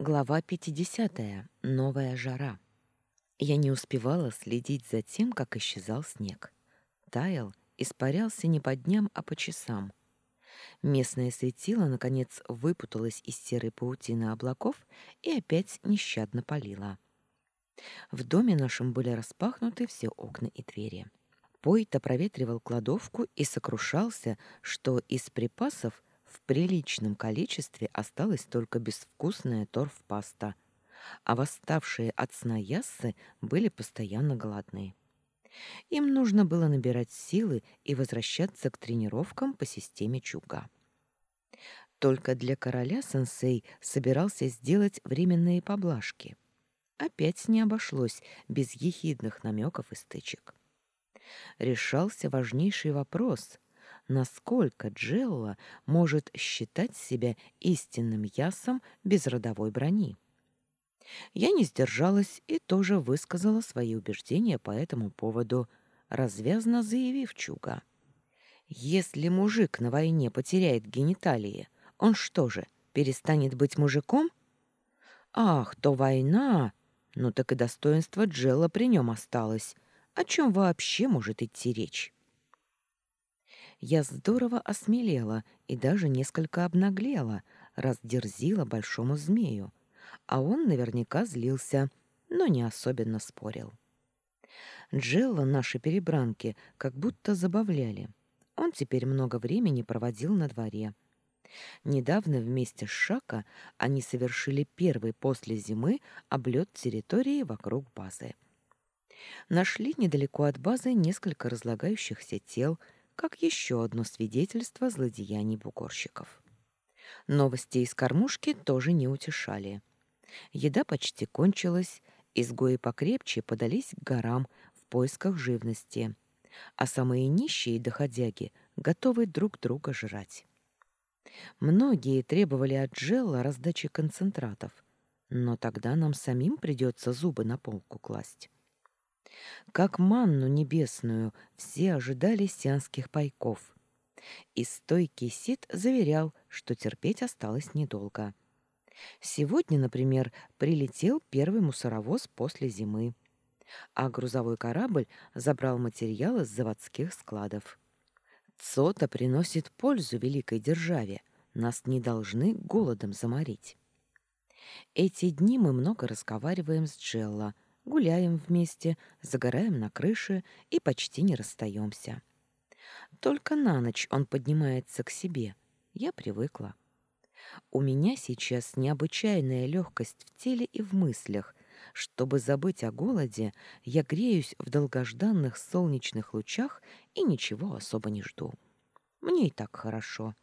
Глава 50. Новая жара. Я не успевала следить за тем, как исчезал снег. Таял, испарялся не по дням, а по часам. Местное светило, наконец, выпуталось из серой паутины облаков и опять нещадно палило. В доме нашем были распахнуты все окна и двери. Пойта проветривал кладовку и сокрушался, что из припасов в приличном количестве осталась только безвкусная торф-паста, а восставшие от сна яссы были постоянно голодны. Им нужно было набирать силы и возвращаться к тренировкам по системе Чуга. Только для короля сенсей собирался сделать временные поблажки. Опять не обошлось без ехидных намеков и стычек. Решался важнейший вопрос, насколько Джелла может считать себя истинным ясом без родовой брони. Я не сдержалась и тоже высказала свои убеждения по этому поводу, развязно заявив Чуга. «Если мужик на войне потеряет гениталии, он что же, перестанет быть мужиком?» «Ах, то война! Ну так и достоинство Джелла при нем осталось. О чем вообще может идти речь?» Я здорово осмелела и даже несколько обнаглела, раздерзила большому змею, а он наверняка злился, но не особенно спорил. Джелла наши перебранки как будто забавляли. Он теперь много времени проводил на дворе. Недавно вместе с Шака они совершили первый после зимы облет территории вокруг базы. Нашли недалеко от базы несколько разлагающихся тел, как еще одно свидетельство злодеяний бугорщиков. Новости из кормушки тоже не утешали. Еда почти кончилась, изгои покрепче подались к горам в поисках живности, а самые нищие доходяги готовы друг друга жрать. Многие требовали от Джелла раздачи концентратов, но тогда нам самим придется зубы на полку класть. Как манну небесную все ожидали сианских пайков. И стойкий Сид заверял, что терпеть осталось недолго. Сегодня, например, прилетел первый мусоровоз после зимы, а грузовой корабль забрал материалы с заводских складов. Цота приносит пользу великой державе, нас не должны голодом заморить. Эти дни мы много разговариваем с Джелло, гуляем вместе, загораем на крыше и почти не расстаемся. Только на ночь он поднимается к себе. Я привыкла. У меня сейчас необычайная легкость в теле и в мыслях. Чтобы забыть о голоде, я греюсь в долгожданных солнечных лучах и ничего особо не жду. Мне и так хорошо.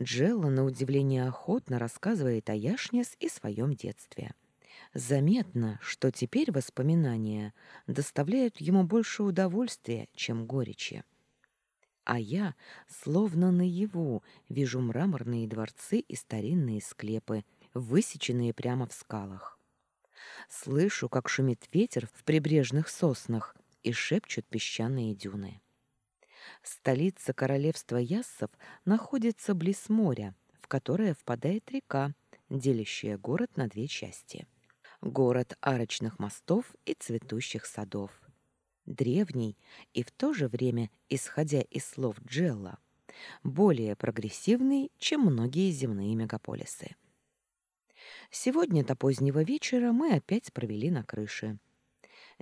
Джелла, на удивление охотно, рассказывает о Яшнес и своем детстве. — Заметно, что теперь воспоминания доставляют ему больше удовольствия, чем горечи. А я, словно наяву, вижу мраморные дворцы и старинные склепы, высеченные прямо в скалах. Слышу, как шумит ветер в прибрежных соснах и шепчут песчаные дюны. Столица королевства Яссов находится близ моря, в которое впадает река, делящая город на две части — город арочных мостов и цветущих садов. Древний и в то же время, исходя из слов Джелла, более прогрессивный, чем многие земные мегаполисы. Сегодня до позднего вечера мы опять провели на крыше.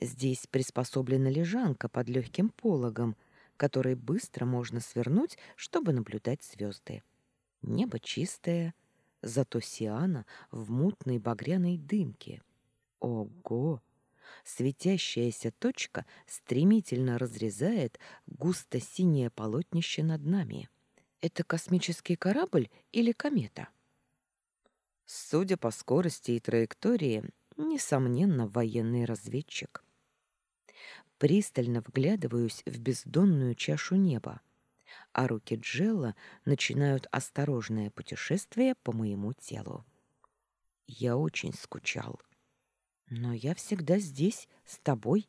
Здесь приспособлена лежанка под легким пологом, который быстро можно свернуть, чтобы наблюдать звезды. Небо чистое, зато Сиана в мутной багряной дымке. Ого! Светящаяся точка стремительно разрезает густо-синее полотнище над нами. Это космический корабль или комета? Судя по скорости и траектории, несомненно, военный разведчик. Пристально вглядываюсь в бездонную чашу неба, а руки Джелла начинают осторожное путешествие по моему телу. Я очень скучал. Но я всегда здесь, с тобой.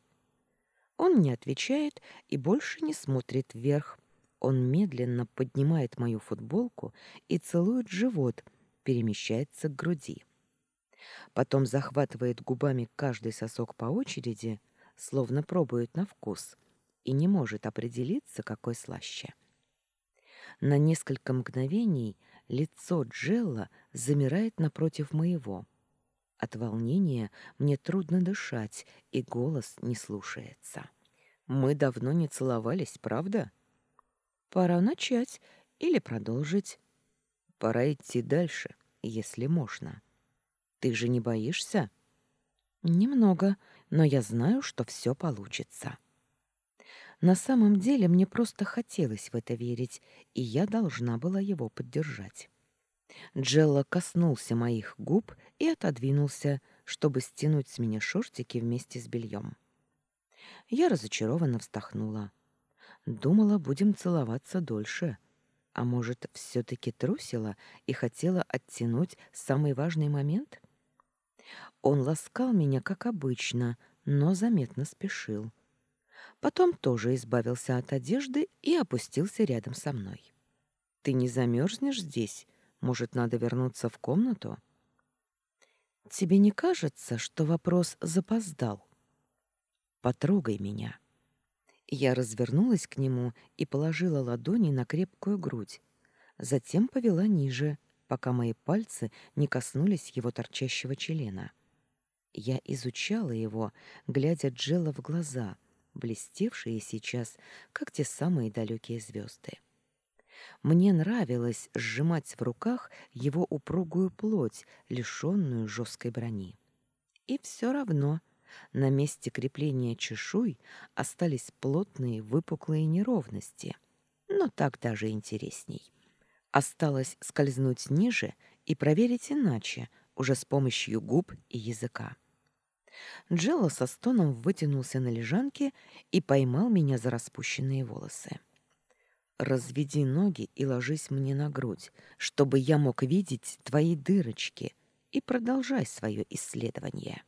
Он не отвечает и больше не смотрит вверх. Он медленно поднимает мою футболку и целует живот, перемещается к груди. Потом захватывает губами каждый сосок по очереди, словно пробует на вкус, и не может определиться, какой слаще. На несколько мгновений лицо Джелла замирает напротив моего. От волнения мне трудно дышать, и голос не слушается. Мы давно не целовались, правда? Пора начать или продолжить. Пора идти дальше, если можно. Ты же не боишься? Немного, но я знаю, что все получится. На самом деле мне просто хотелось в это верить, и я должна была его поддержать. Джелла коснулся моих губ и отодвинулся, чтобы стянуть с меня шортики вместе с бельем. Я разочарованно вздохнула. Думала, будем целоваться дольше. А может, все-таки трусила и хотела оттянуть самый важный момент? Он ласкал меня, как обычно, но заметно спешил. Потом тоже избавился от одежды и опустился рядом со мной. «Ты не замерзнешь здесь? Может, надо вернуться в комнату?» «Тебе не кажется, что вопрос запоздал?» «Потрогай меня». Я развернулась к нему и положила ладони на крепкую грудь, затем повела ниже, пока мои пальцы не коснулись его торчащего члена. Я изучала его, глядя Джелла в глаза, блестевшие сейчас, как те самые далекие звезды. Мне нравилось сжимать в руках его упругую плоть, лишенную жесткой брони. И все равно на месте крепления чешуй остались плотные выпуклые неровности, но так даже интересней. Осталось скользнуть ниже и проверить иначе, уже с помощью губ и языка. Джелло со стоном вытянулся на лежанке и поймал меня за распущенные волосы. «Разведи ноги и ложись мне на грудь, чтобы я мог видеть твои дырочки, и продолжай свое исследование».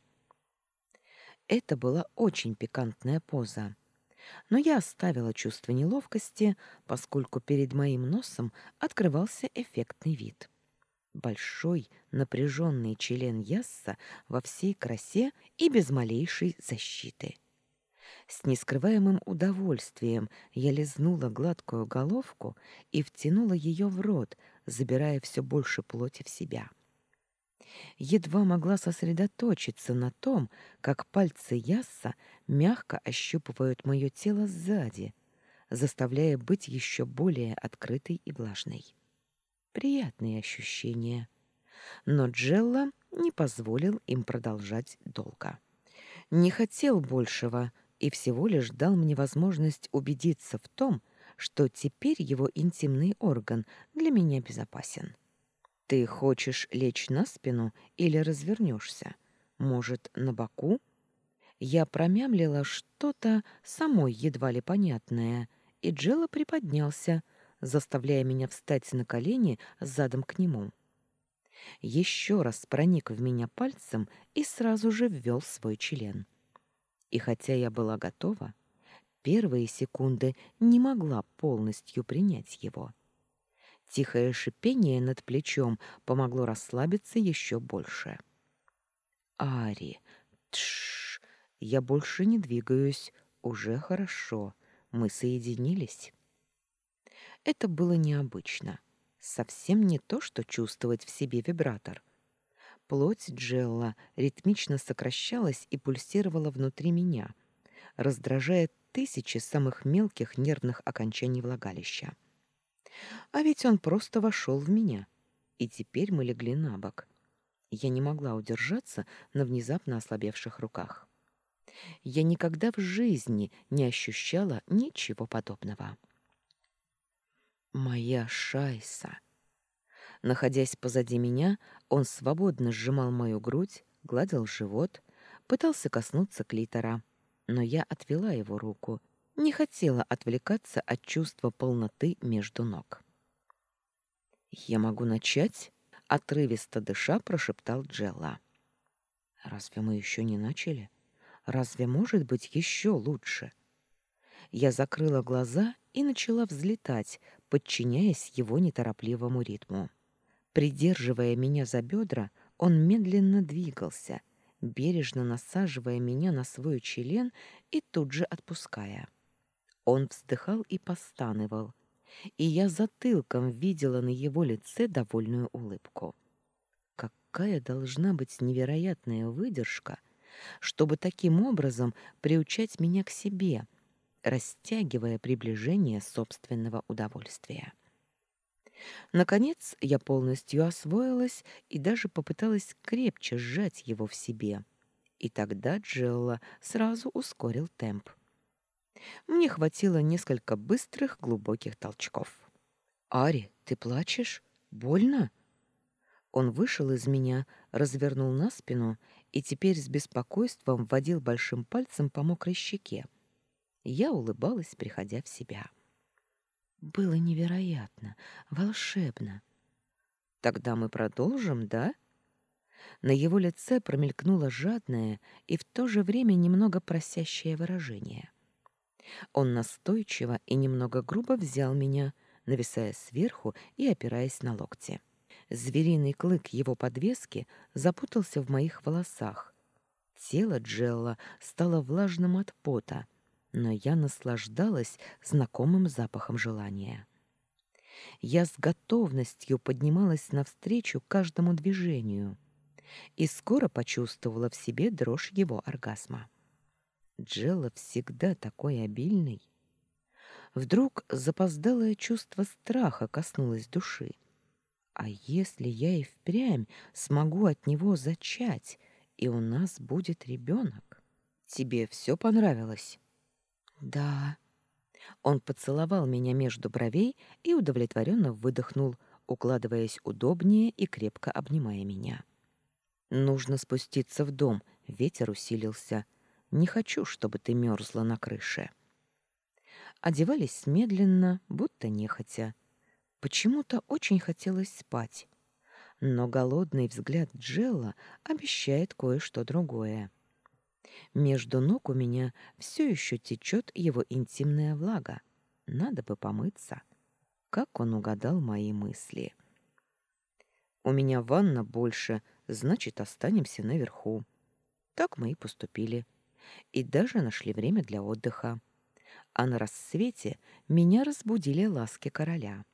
Это была очень пикантная поза. Но я оставила чувство неловкости, поскольку перед моим носом открывался эффектный вид. Большой, напряженный член Ясса во всей красе и без малейшей защиты. С нескрываемым удовольствием я лизнула гладкую головку и втянула ее в рот, забирая все больше плоти в себя. Едва могла сосредоточиться на том, как пальцы Ясса мягко ощупывают мое тело сзади, заставляя быть еще более открытой и влажной. Приятные ощущения. Но Джелла не позволил им продолжать долго. Не хотел большего и всего лишь дал мне возможность убедиться в том, что теперь его интимный орган для меня безопасен. Ты хочешь лечь на спину или развернешься? Может, на боку? Я промямлила что-то самой едва ли понятное, и Джелла приподнялся, заставляя меня встать на колени задом к нему. Еще раз проник в меня пальцем и сразу же ввел свой член. И хотя я была готова, первые секунды не могла полностью принять его. Тихое шипение над плечом помогло расслабиться еще больше. «Ари, тш, я больше не двигаюсь, уже хорошо, мы соединились». Это было необычно. Совсем не то, что чувствовать в себе вибратор. Плоть Джелла ритмично сокращалась и пульсировала внутри меня, раздражая тысячи самых мелких нервных окончаний влагалища. А ведь он просто вошел в меня, и теперь мы легли на бок. Я не могла удержаться на внезапно ослабевших руках. Я никогда в жизни не ощущала ничего подобного. Моя шайса. Находясь позади меня, он свободно сжимал мою грудь, гладил живот, пытался коснуться клитора, но я отвела его руку, не хотела отвлекаться от чувства полноты между ног. «Я могу начать?» — отрывисто дыша прошептал Джелла. «Разве мы еще не начали? Разве может быть еще лучше?» Я закрыла глаза и начала взлетать, подчиняясь его неторопливому ритму. Придерживая меня за бедра, Он медленно двигался, бережно насаживая меня на свой член и тут же отпуская. Он вздыхал и постанывал, и я затылком видела на его лице довольную улыбку. Какая должна быть невероятная выдержка, чтобы таким образом приучать меня к себе, растягивая приближение собственного удовольствия. Наконец я полностью освоилась и даже попыталась крепче сжать его в себе. И тогда Джелла сразу ускорил темп. Мне хватило несколько быстрых глубоких толчков. «Ари, ты плачешь? Больно?» Он вышел из меня, развернул на спину и теперь с беспокойством водил большим пальцем по мокрой щеке. Я улыбалась, приходя в себя. Было невероятно, волшебно. Тогда мы продолжим, да? На его лице промелькнуло жадное и в то же время немного просящее выражение. Он настойчиво и немного грубо взял меня, нависая сверху и опираясь на локти. Звериный клык его подвески запутался в моих волосах. Тело Джелла стало влажным от пота, но я наслаждалась знакомым запахом желания. Я с готовностью поднималась навстречу каждому движению и скоро почувствовала в себе дрожь его оргазма. Джелла всегда такой обильный. Вдруг запоздалое чувство страха коснулось души. А если я и впрямь смогу от него зачать, и у нас будет ребенок? Тебе все понравилось? Да. Он поцеловал меня между бровей и удовлетворенно выдохнул, укладываясь удобнее и крепко обнимая меня. Нужно спуститься в дом, ветер усилился. Не хочу, чтобы ты мерзла на крыше. Одевались медленно, будто нехотя. Почему-то очень хотелось спать. Но голодный взгляд Джелла обещает кое-что другое. Между ног у меня все еще течет его интимная влага. Надо бы помыться. Как он угадал мои мысли. У меня ванна больше, значит, останемся наверху. Так мы и поступили. И даже нашли время для отдыха. А на рассвете меня разбудили ласки короля.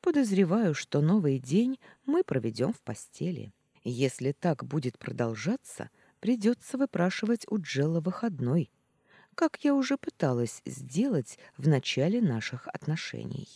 Подозреваю, что новый день мы проведем в постели. Если так будет продолжаться, придется выпрашивать у Джелла выходной, как я уже пыталась сделать в начале наших отношений.